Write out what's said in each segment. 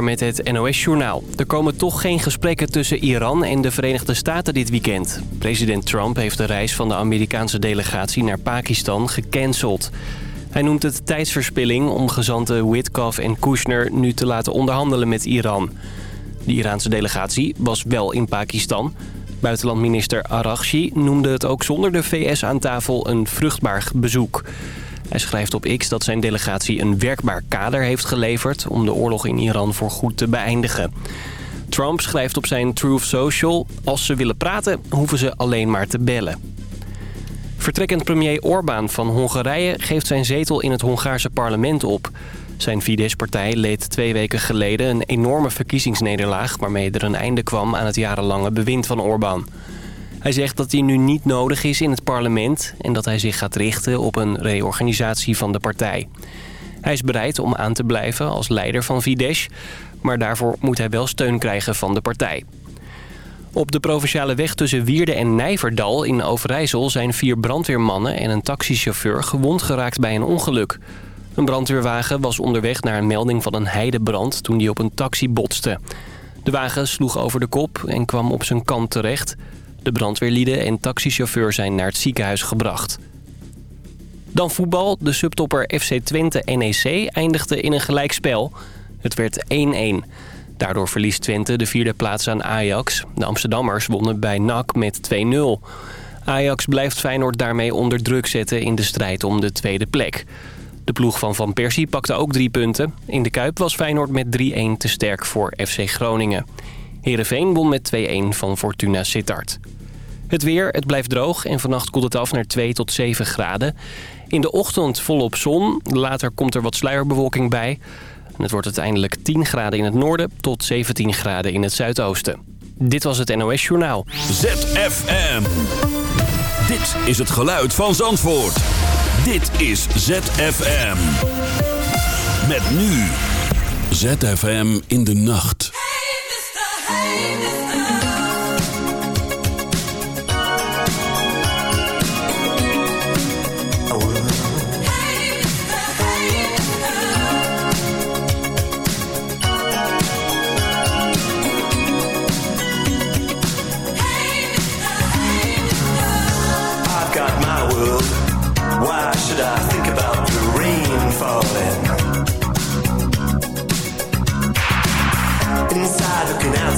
Met het NOS-journaal. Er komen toch geen gesprekken tussen Iran en de Verenigde Staten dit weekend. President Trump heeft de reis van de Amerikaanse delegatie naar Pakistan gecanceld. Hij noemt het tijdsverspilling om gezanten Witkoff en Kushner nu te laten onderhandelen met Iran. De Iraanse delegatie was wel in Pakistan. Buitenlandminister Araghchi noemde het ook zonder de VS aan tafel een vruchtbaar bezoek. Hij schrijft op X dat zijn delegatie een werkbaar kader heeft geleverd... om de oorlog in Iran voor goed te beëindigen. Trump schrijft op zijn Truth Social... als ze willen praten, hoeven ze alleen maar te bellen. Vertrekkend premier Orbán van Hongarije geeft zijn zetel in het Hongaarse parlement op. Zijn Fidesz-partij leed twee weken geleden een enorme verkiezingsnederlaag... waarmee er een einde kwam aan het jarenlange bewind van Orbán. Hij zegt dat hij nu niet nodig is in het parlement... en dat hij zich gaat richten op een reorganisatie van de partij. Hij is bereid om aan te blijven als leider van Fidesz... maar daarvoor moet hij wel steun krijgen van de partij. Op de provinciale weg tussen Wierde en Nijverdal in Overijssel... zijn vier brandweermannen en een taxichauffeur gewond geraakt bij een ongeluk. Een brandweerwagen was onderweg naar een melding van een heidebrand... toen die op een taxi botste. De wagen sloeg over de kop en kwam op zijn kant terecht... De brandweerlieden en taxichauffeur zijn naar het ziekenhuis gebracht. Dan voetbal. De subtopper FC Twente NEC eindigde in een gelijkspel. Het werd 1-1. Daardoor verliest Twente de vierde plaats aan Ajax. De Amsterdammers wonnen bij NAC met 2-0. Ajax blijft Feyenoord daarmee onder druk zetten in de strijd om de tweede plek. De ploeg van Van Persie pakte ook drie punten. In de Kuip was Feyenoord met 3-1 te sterk voor FC Groningen. Heerenveen won met 2-1 van Fortuna Sittard. Het weer, het blijft droog en vannacht koelt het af naar 2 tot 7 graden. In de ochtend volop zon, later komt er wat sluierbewolking bij. En het wordt uiteindelijk 10 graden in het noorden tot 17 graden in het zuidoosten. Dit was het NOS Journaal. ZFM. Dit is het geluid van Zandvoort. Dit is ZFM. Met nu. ZFM in de nacht. baby.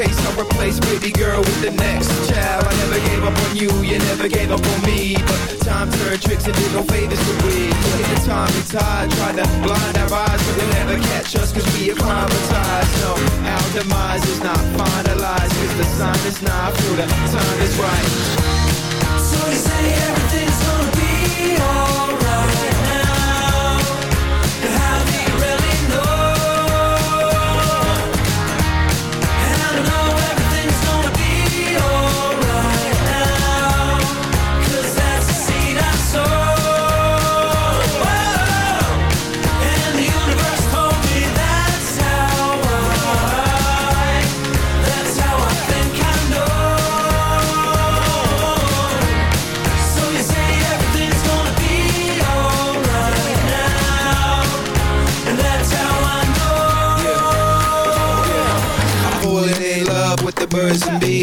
case I replace baby girl with the next child. I never gave up on you, you never gave up on me. But time turned tricks and did no favors to we. Look at the time and tide, tried to blind our eyes, but they'll never catch us cause we acclimatized. No, our demise is not finalized cause the sign is not through, the time is right. So they say everything's gone.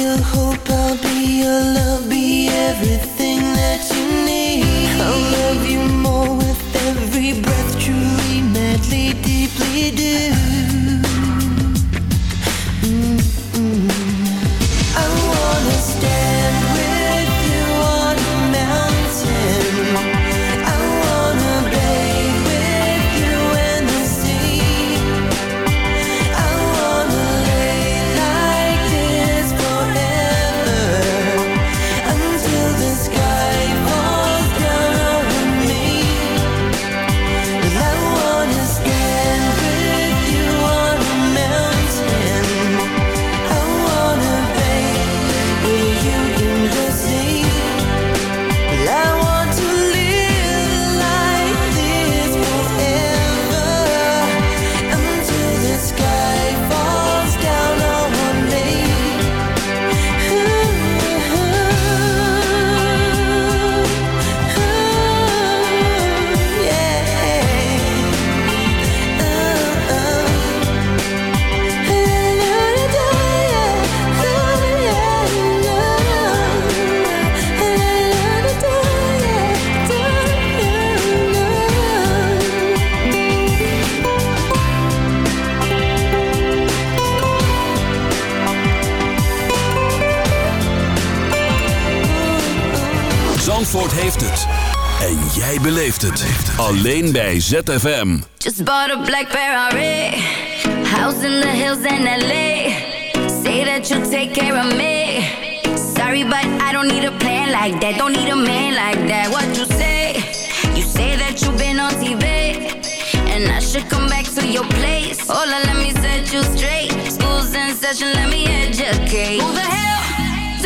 your hope, I'll be your love, be everything that you need. I'll love you more with every breath, truly, madly, deeply do. Jij beleeft het. Alleen bij ZFM. Just bought a black Ferrari. House in the hills in LA. Say that you'll take care of me. Sorry, but I don't need a plan like that. Don't need a man like that. What you say? You say that you've been on TV. And I should come back to your place. Hola, let me set you straight. School's in session, let me educate. Who the hell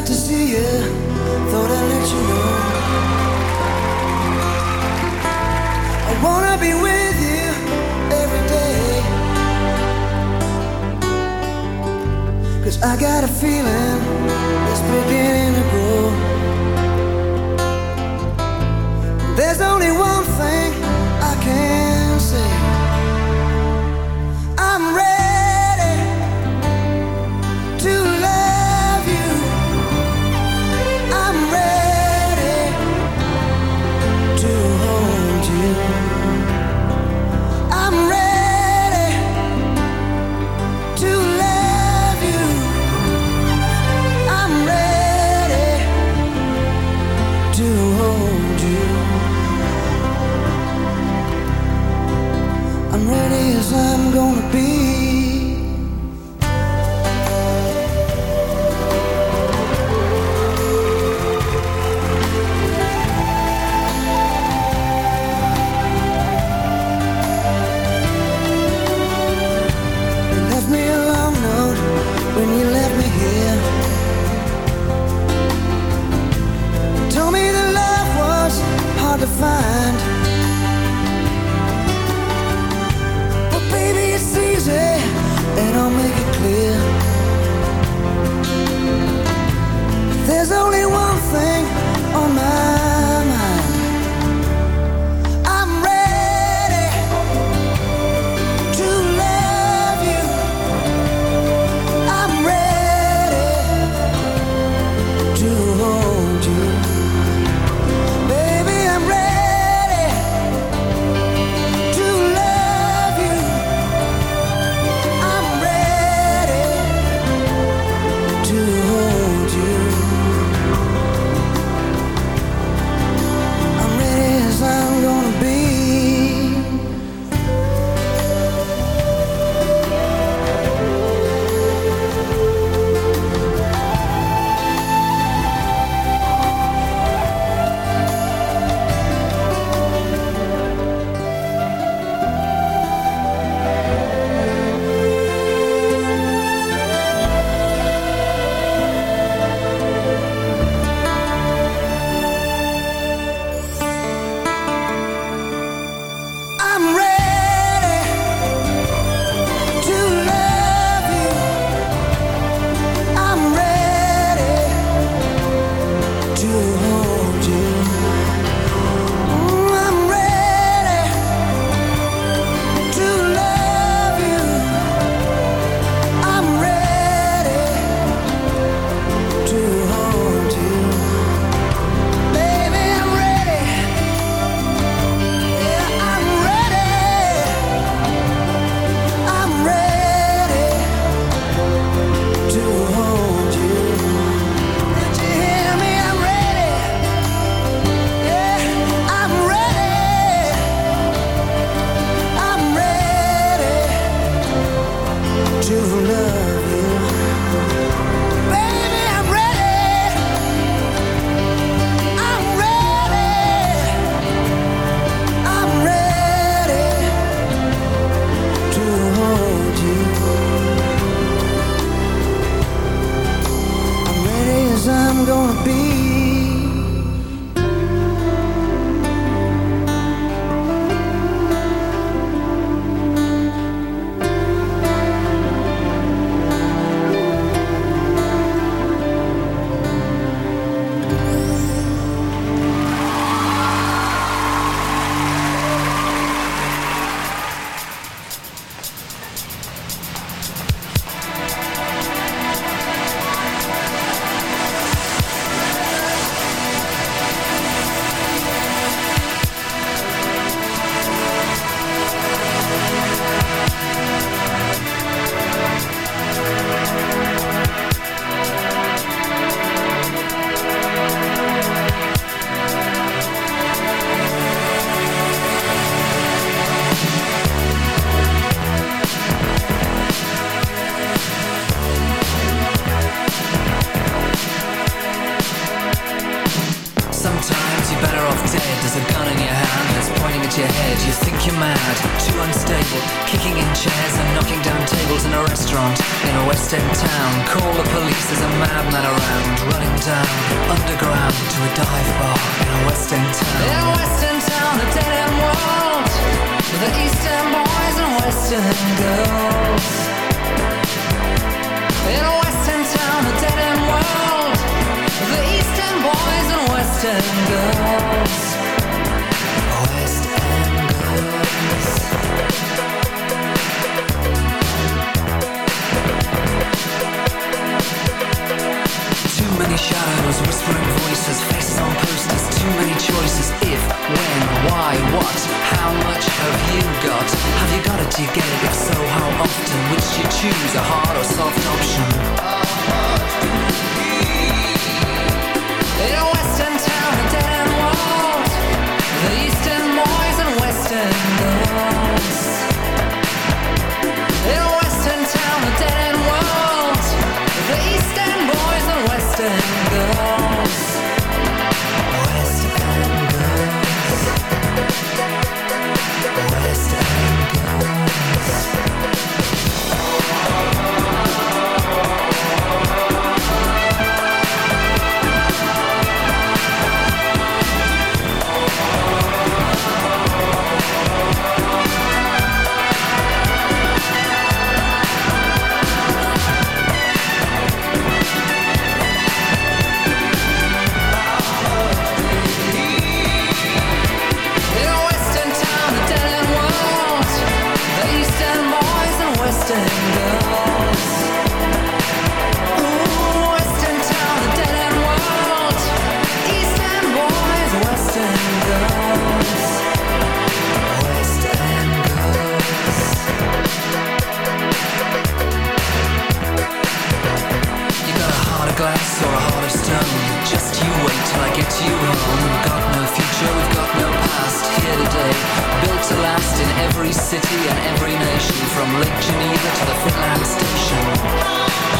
glad to see you. Thought I'd let you know. I wanna be with you every day. Cause I got a feeling it's beginning. many shadows, whispering voices, faces on posters, too many choices. If, when, why, what, how much have you got? Have you got it? Do you get it? If so, how often? Which you choose, a hard or soft option? A hard In a western wait till I get you home. We've got no future, we've got no past. Here today, built to last in every city and every nation From Lake Geneva to the Finland Station.